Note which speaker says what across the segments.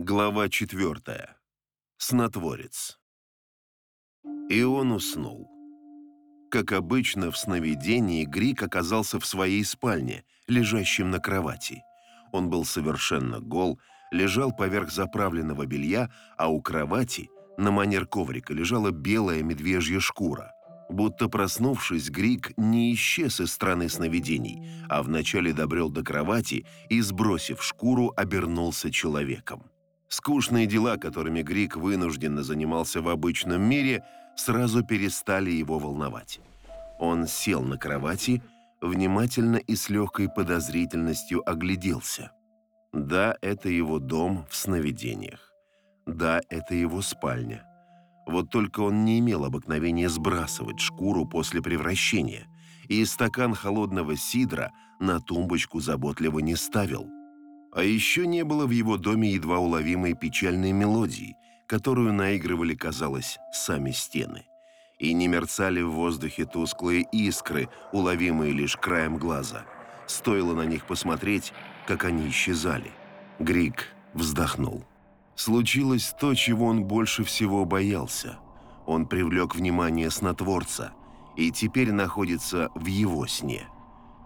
Speaker 1: Глава четвертая. Снотворец. И он уснул. Как обычно, в сновидении Грик оказался в своей спальне, лежащем на кровати. Он был совершенно гол, лежал поверх заправленного белья, а у кровати, на манер коврика, лежала белая медвежья шкура. Будто проснувшись, Грик не исчез из страны сновидений, а вначале добрел до кровати и, сбросив шкуру, обернулся человеком. Скучные дела, которыми Грик вынужденно занимался в обычном мире, сразу перестали его волновать. Он сел на кровати, внимательно и с легкой подозрительностью огляделся. Да, это его дом в сновидениях. Да, это его спальня. Вот только он не имел обыкновения сбрасывать шкуру после превращения, и стакан холодного сидра на тумбочку заботливо не ставил – а еще не было в его доме едва уловимой печальной мелодии, которую наигрывали, казалось, сами стены. И не мерцали в воздухе тусклые искры, уловимые лишь краем глаза. Стоило на них посмотреть, как они исчезали. Грик вздохнул. Случилось то, чего он больше всего боялся. Он привлек внимание снотворца и теперь находится в его сне.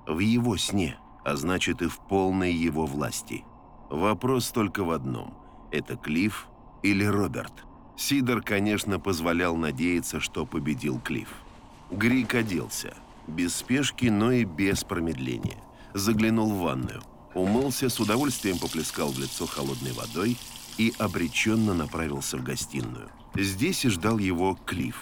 Speaker 1: В его сне – а значит и в полной его власти. Вопрос только в одном – это Клифф или Роберт? Сидор, конечно, позволял надеяться, что победил Клифф. Грик оделся. Без спешки, но и без промедления. Заглянул в ванную. Умылся, с удовольствием поплескал в лицо холодной водой и обреченно направился в гостиную. Здесь и ждал его Клифф.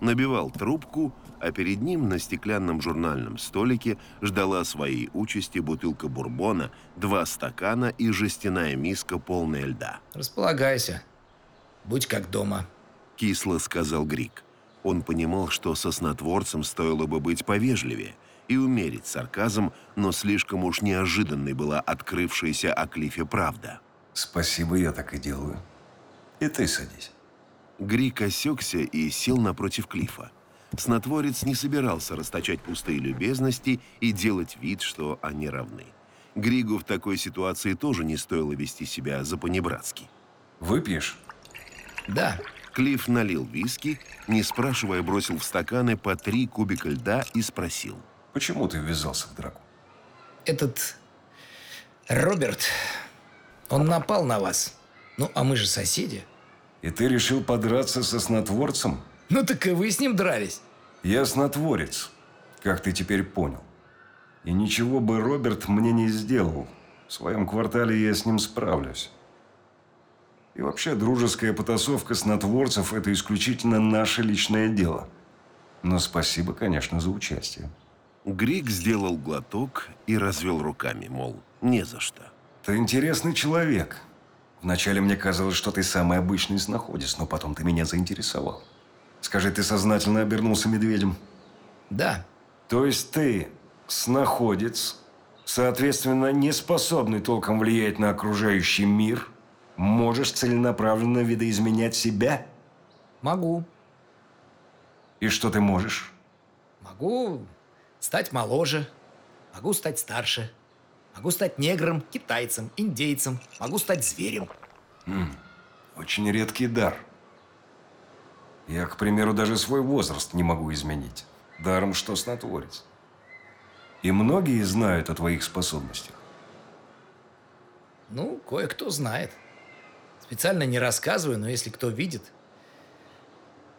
Speaker 1: Набивал трубку, а перед ним на стеклянном журнальном столике ждала своей участи бутылка бурбона, два стакана и жестяная миска, полная льда.
Speaker 2: «Располагайся. Будь как дома», —
Speaker 1: кисло сказал Грик. Он понимал, что со снотворцем стоило бы быть повежливее и умерить сарказм, но слишком уж неожиданной была открывшаяся о Клифе правда.
Speaker 3: «Спасибо, я так и делаю. И ты садись».
Speaker 1: Грик осекся и сел напротив Клифа. Снотворец не собирался расточать пустые любезности и делать вид, что они равны. Григу в такой ситуации тоже не стоило вести себя за-понебратски.
Speaker 3: «Выпьешь?»
Speaker 2: «Да».
Speaker 1: Клифф налил виски, не спрашивая, бросил в стаканы по три кубика льда и спросил.
Speaker 3: «Почему ты ввязался в драку?»
Speaker 2: «Этот... Роберт, он напал на вас. Ну, а мы же соседи».
Speaker 3: «И ты решил подраться со снотворцем?»
Speaker 2: Ну так и вы с ним дрались.
Speaker 3: Я снотворец, как ты теперь понял. И ничего бы Роберт мне не сделал. В своем квартале я с ним справлюсь. И вообще, дружеская потасовка снотворцев – это исключительно наше личное дело. Но спасибо, конечно, за участие.
Speaker 1: Грик сделал глоток и развел руками, мол, не за что.
Speaker 3: Ты интересный человек. Вначале мне казалось, что ты самый обычный сноходец, но потом ты меня заинтересовал. Скажи, ты сознательно обернулся медведем?
Speaker 2: Да.
Speaker 3: То есть ты снаходец, соответственно, не способный толком влиять на окружающий мир, можешь целенаправленно видоизменять себя?
Speaker 2: Могу.
Speaker 3: И что ты можешь?
Speaker 2: Могу стать моложе, могу стать старше, могу стать негром, китайцем, индейцем, могу стать зверем.
Speaker 3: М -м, очень редкий дар – я, к примеру, даже свой возраст не могу изменить. Даром, что снотворец. И многие знают о твоих способностях.
Speaker 2: Ну, кое-кто знает. Специально не рассказываю, но если кто видит...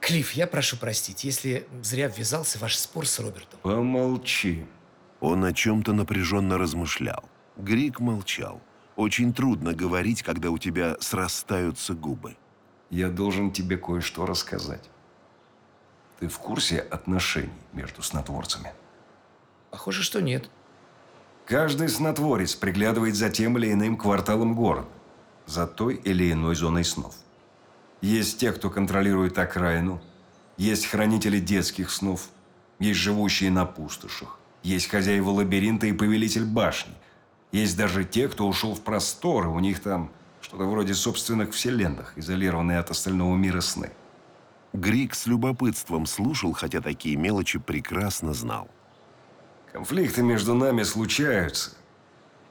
Speaker 2: Клифф, я прошу простить, если зря ввязался в ваш спор с Робертом.
Speaker 3: Помолчи.
Speaker 1: Он о чем-то напряженно размышлял. Грик молчал. Очень трудно говорить, когда у тебя срастаются губы
Speaker 3: я должен тебе кое-что рассказать. Ты в курсе отношений между снотворцами?
Speaker 2: Похоже, что нет.
Speaker 3: Каждый снотворец приглядывает за тем или иным кварталом города, за той или иной зоной снов. Есть те, кто контролирует окраину, есть хранители детских снов, есть живущие на пустошах, есть хозяева лабиринта и повелитель башни, есть даже те, кто ушел в просторы, у них там что-то вроде собственных вселенных, изолированные от остального мира сны.
Speaker 1: Грик с любопытством слушал, хотя такие мелочи прекрасно знал.
Speaker 3: Конфликты между нами случаются.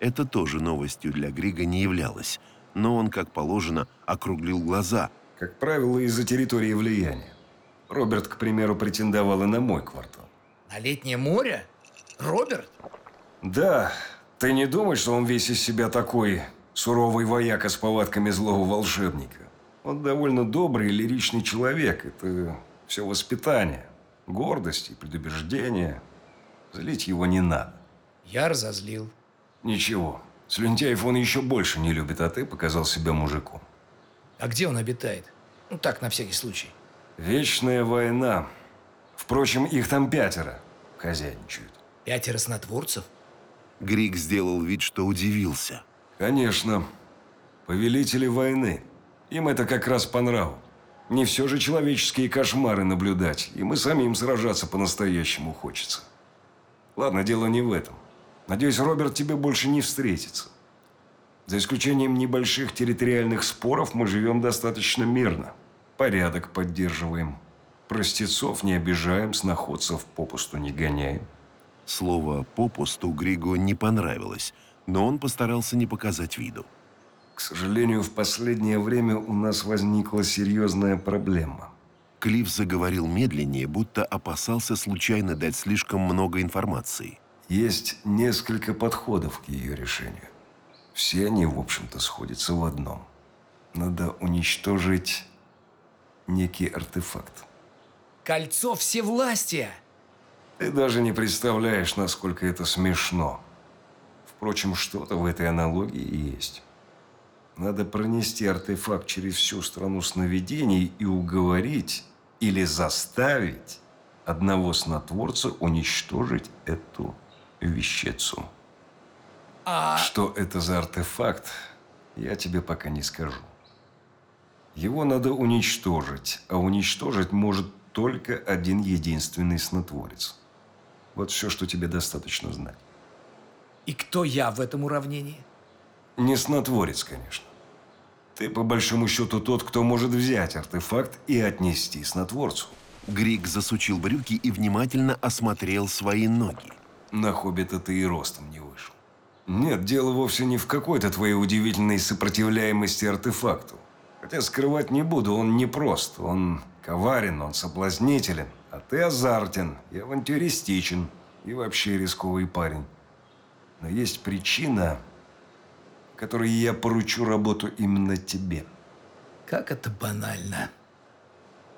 Speaker 1: Это тоже новостью для Грига не являлось. но он, как положено, округлил глаза.
Speaker 3: Как правило, из-за территории влияния. Роберт, к примеру, претендовал и на мой квартал.
Speaker 2: На летнее море? Роберт?
Speaker 3: Да, ты не думаешь, что он весь из себя такой суровый вояка с повадками злого волшебника? Он довольно добрый и лиричный человек. Это все воспитание, гордость и предубеждение. Злить его не надо.
Speaker 2: Я разозлил.
Speaker 3: Ничего, слюнтяев он еще больше не любит, а ты показал себя мужиком.
Speaker 2: А где он обитает? Ну так, на всякий случай.
Speaker 3: Вечная война. Впрочем, их там пятеро хозяйничают.
Speaker 2: Пятеро снотворцев?
Speaker 1: Грик сделал вид, что удивился.
Speaker 3: Конечно. Повелители войны. Им это как раз по нраву. Не все же человеческие кошмары наблюдать. И самим сражаться по-настоящему хочется. Ладно, дело не в этом. Надеюсь, Роберт тебе больше не встретится. За исключением небольших территориальных споров мы живем достаточно мирно. Порядок поддерживаем. Простецов не обижаем, сноходцев попусту не гоняем.
Speaker 1: Слово «попусту» Григу не понравилось, но он постарался не показать виду.
Speaker 3: К сожалению, в последнее время у нас возникла серьезная проблема.
Speaker 1: Клифф заговорил медленнее, будто опасался случайно дать слишком много информации.
Speaker 3: Есть несколько подходов к ее решению. Все они, в общем-то, сходятся в одном. Надо уничтожить некий артефакт.
Speaker 2: Кольцо всевластия!
Speaker 3: Ты даже не представляешь, насколько это смешно. Впрочем, что-то в этой аналогии есть. Надо пронести артефакт через всю страну сновидений и уговорить или заставить одного снотворца уничтожить эту вещицу.
Speaker 2: А...
Speaker 3: Что это за артефакт, я тебе пока не скажу. Его надо уничтожить, а уничтожить может только один единственный снотворец. Вот все, что тебе достаточно знать.
Speaker 2: И кто я в этом уравнении?
Speaker 3: Не снотворец, конечно. Ты, по большому счету, тот, кто может взять артефакт и отнести снотворцу.
Speaker 1: Грик засучил брюки и внимательно осмотрел свои ноги.
Speaker 3: На хоббита ты и ростом не вышел. Нет, дело вовсе не в какой-то твоей удивительной сопротивляемости артефакту. Хотя скрывать не буду, он непрост. Он коварен, он соблазнителен. А ты азартен и авантюристичен. И вообще рисковый парень. Но есть причина, которой я поручу работу именно тебе.
Speaker 2: Как это банально.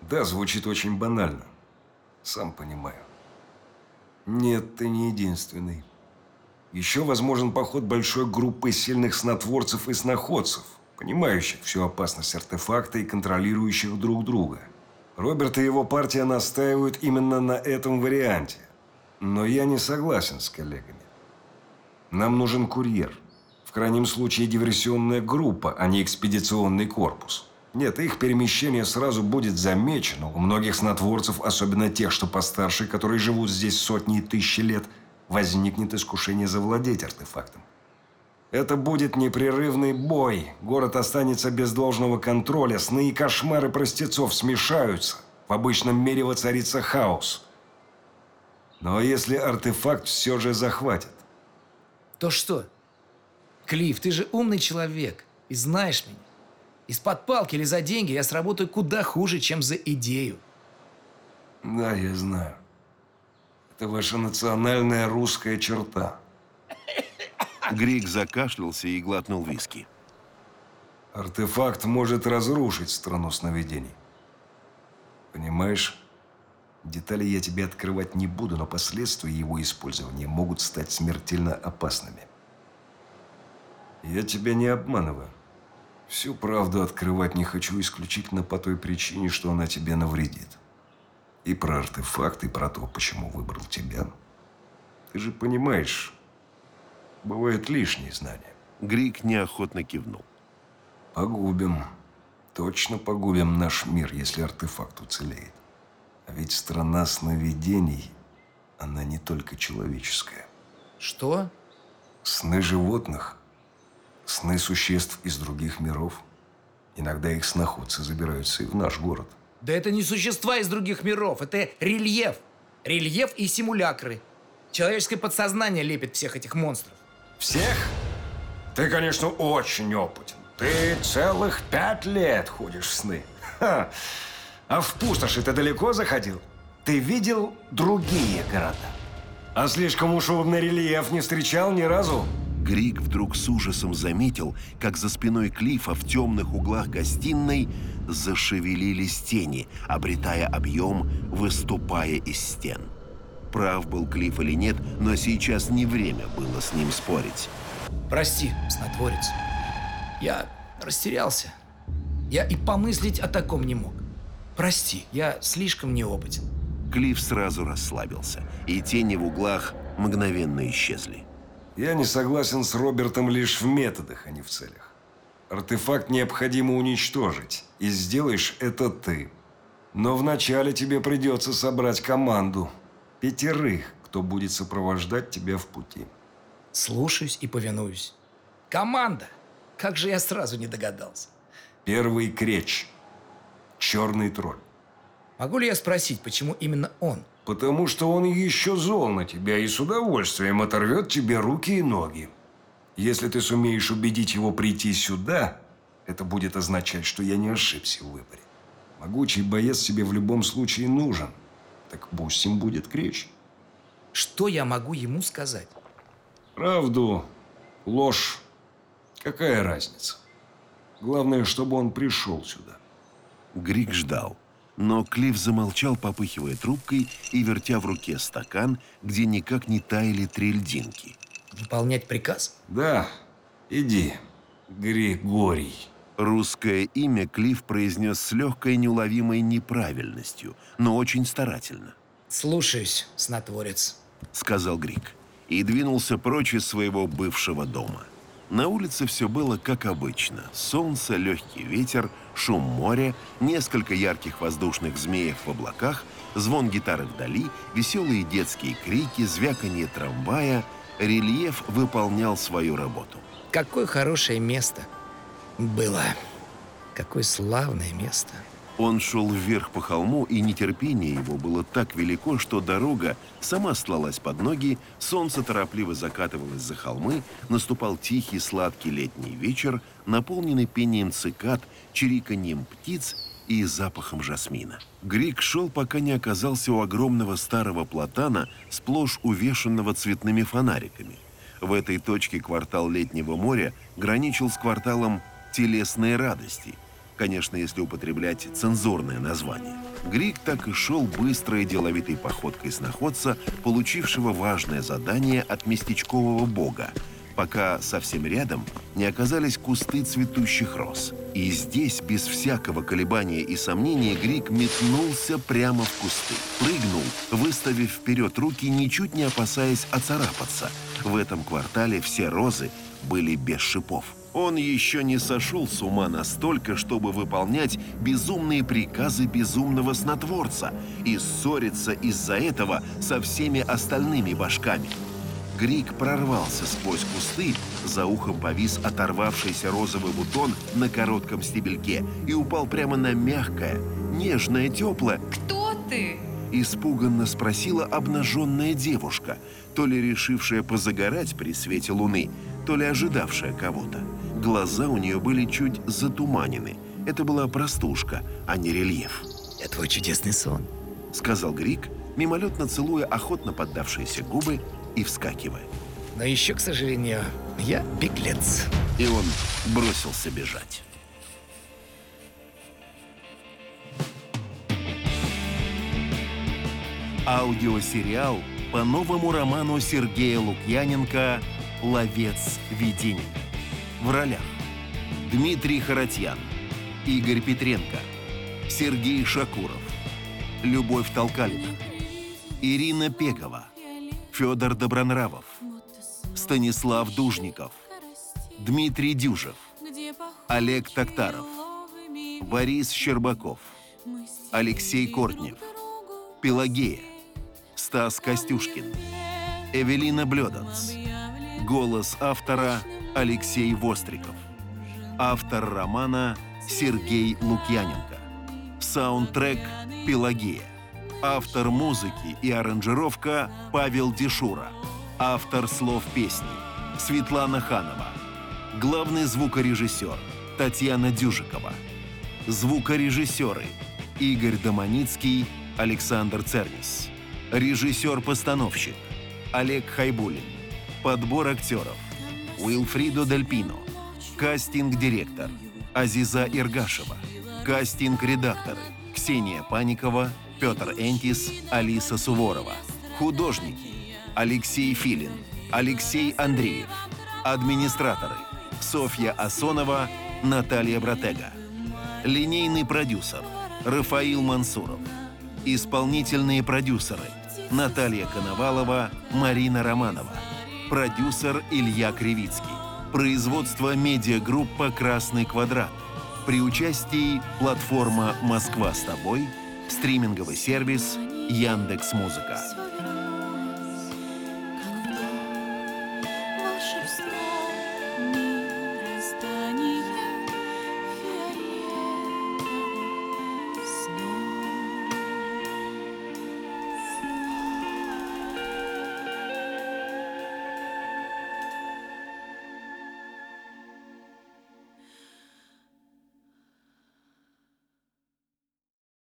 Speaker 3: Да, звучит очень банально. Сам понимаю. Нет, ты не единственный. Еще возможен поход большой группы сильных снотворцев и сноходцев, понимающих всю опасность артефакта и контролирующих друг друга. Роберт и его партия настаивают именно на этом варианте. Но я не согласен с коллегами. Нам нужен курьер. В крайнем случае диверсионная группа, а не экспедиционный корпус. Нет, их перемещение сразу будет замечено. У многих снотворцев, особенно тех, что постарше, которые живут здесь сотни и тысячи лет, возникнет искушение завладеть артефактом. Это будет непрерывный бой. Город останется без должного контроля. Сны и кошмары простецов смешаются. В обычном мире воцарится хаос. Но если артефакт все же захватит?
Speaker 2: То что? Клифф, ты же умный человек и знаешь меня. Из-под палки или за деньги я сработаю куда хуже, чем за идею.
Speaker 3: Да, я знаю. Это ваша национальная русская черта.
Speaker 1: Грик закашлялся и глотнул виски.
Speaker 3: Артефакт может разрушить страну сновидений. Понимаешь? Детали я тебе открывать не буду, но последствия его использования могут стать смертельно опасными. Я тебя не обманываю. Всю правду открывать не хочу исключительно по той причине, что она тебе навредит. И про артефакт, и про то, почему выбрал тебя. Ты же понимаешь, бывают лишние знания.
Speaker 1: Грик неохотно кивнул.
Speaker 3: Погубим. Точно погубим наш мир, если артефакт уцелеет. А ведь страна сновидений, она не только человеческая.
Speaker 2: Что?
Speaker 3: Сны животных Сны существ из других миров. Иногда их сноходцы забираются и в наш город.
Speaker 2: Да это не существа из других миров, это рельеф. Рельеф и симулякры. Человеческое подсознание лепит всех этих монстров.
Speaker 3: Всех? Ты, конечно, очень опытен. Ты целых пять лет ходишь в сны. Ха. А в пустоши ты далеко заходил? Ты видел другие города? А слишком уж умный рельеф не встречал ни разу?
Speaker 1: Грик вдруг с ужасом заметил, как за спиной Клифа в темных углах гостиной зашевелились тени, обретая объем, выступая из стен. Прав был Клифф или нет, но сейчас не время было с ним спорить.
Speaker 2: Прости, снотворец. Я растерялся. Я и помыслить о таком не мог. Прости, я слишком неопытен.
Speaker 1: Клифф сразу расслабился, и тени в углах мгновенно исчезли.
Speaker 3: Я не согласен с Робертом лишь в методах, а не в целях. Артефакт необходимо уничтожить, и сделаешь это ты. Но вначале тебе придется собрать команду. Пятерых, кто будет сопровождать тебя в пути.
Speaker 2: Слушаюсь и повинуюсь. Команда! Как же я сразу не догадался.
Speaker 3: Первый креч. Черный тролль.
Speaker 2: Могу ли я спросить, почему именно он?
Speaker 3: Потому что он еще зол на тебя и с удовольствием оторвет тебе руки и ноги. Если ты сумеешь убедить его прийти сюда, это будет означать, что я не ошибся в выборе. Могучий боец тебе в любом случае нужен. Так пусть им будет креч.
Speaker 2: Что я могу ему сказать?
Speaker 3: Правду, ложь. Какая разница? Главное, чтобы он пришел сюда.
Speaker 1: Грик ждал. Но Клифф замолчал, попыхивая трубкой и вертя в руке стакан, где никак не таяли три льдинки.
Speaker 2: Выполнять приказ?
Speaker 3: Да, иди, Григорий.
Speaker 1: Русское имя Клифф произнес с легкой неуловимой неправильностью, но очень старательно.
Speaker 2: Слушаюсь, снотворец.
Speaker 1: Сказал Грик и двинулся прочь из своего бывшего дома. На улице все было как обычно. Солнце, легкий ветер, шум моря, несколько ярких воздушных змеев в облаках, звон гитары вдали, веселые детские крики, звяканье трамвая. Рельеф выполнял свою работу.
Speaker 2: Какое хорошее место было. Какое славное место.
Speaker 1: Он шел вверх по холму, и нетерпение его было так велико, что дорога сама слалась под ноги, солнце торопливо закатывалось за холмы, наступал тихий сладкий летний вечер, наполненный пением цикад, чириканьем птиц и запахом жасмина. Грик шел, пока не оказался у огромного старого платана, сплошь увешанного цветными фонариками. В этой точке квартал Летнего моря граничил с кварталом «Телесные радости», конечно, если употреблять цензурное название. Грик так и шел быстрой деловитой походкой сноходца, получившего важное задание от местечкового бога, пока совсем рядом не оказались кусты цветущих роз. И здесь, без всякого колебания и сомнения, Грик метнулся прямо в кусты. Прыгнул, выставив вперед руки, ничуть не опасаясь оцарапаться. В этом квартале все розы были без шипов. Он еще не сошел с ума настолько, чтобы выполнять безумные приказы безумного снотворца и ссориться из-за этого со всеми остальными башками. Грик прорвался сквозь кусты, за ухом повис оторвавшийся розовый бутон на коротком стебельке и упал прямо на мягкое, нежное, теплое.
Speaker 4: Кто ты?
Speaker 1: Испуганно спросила обнаженная девушка, то ли решившая позагорать при свете луны, то ли ожидавшая кого-то. Глаза у нее были чуть затуманены. Это была простушка, а не рельеф.
Speaker 2: Я твой чудесный сон.
Speaker 1: Сказал Грик, мимолетно целуя охотно поддавшиеся губы и вскакивая.
Speaker 2: Но еще, к сожалению, я беглец.
Speaker 1: И он бросился бежать. Аудиосериал по новому роману Сергея Лукьяненко «Ловец видений». В ролях Дмитрий Харатьян, Игорь Петренко, Сергей Шакуров, Любовь Толкалина, Ирина Пекова, Федор Добронравов, Станислав Дужников, Дмитрий Дюжев, Олег Токтаров, Борис Щербаков, Алексей Кортнев, Пелагея, Стас Костюшкин, Эвелина Блёданс. Голос автора Алексей Востриков. Автор романа Сергей Лукьяненко. Саундтрек Пелагея. Автор музыки и аранжировка Павел Дешура. Автор слов песни Светлана Ханова. Главный звукорежиссер Татьяна Дюжикова. Звукорежиссеры Игорь Доманицкий, Александр Цернис. Режиссер-постановщик Олег Хайбулин. Подбор актеров Уилфридо Дельпино. Кастинг-директор Азиза Иргашева. Кастинг-редакторы Ксения Паникова, Петр Энтис, Алиса Суворова. Художники Алексей Филин, Алексей Андреев. Администраторы Софья Асонова, Наталья Братега. Линейный продюсер Рафаил Мансуров. Исполнительные продюсеры Наталья Коновалова, Марина Романова. Продюсер Илья Кривицкий. Производство медиагруппа «Красный квадрат». При участии платформа «Москва с тобой», стриминговый сервис Яндекс Музыка.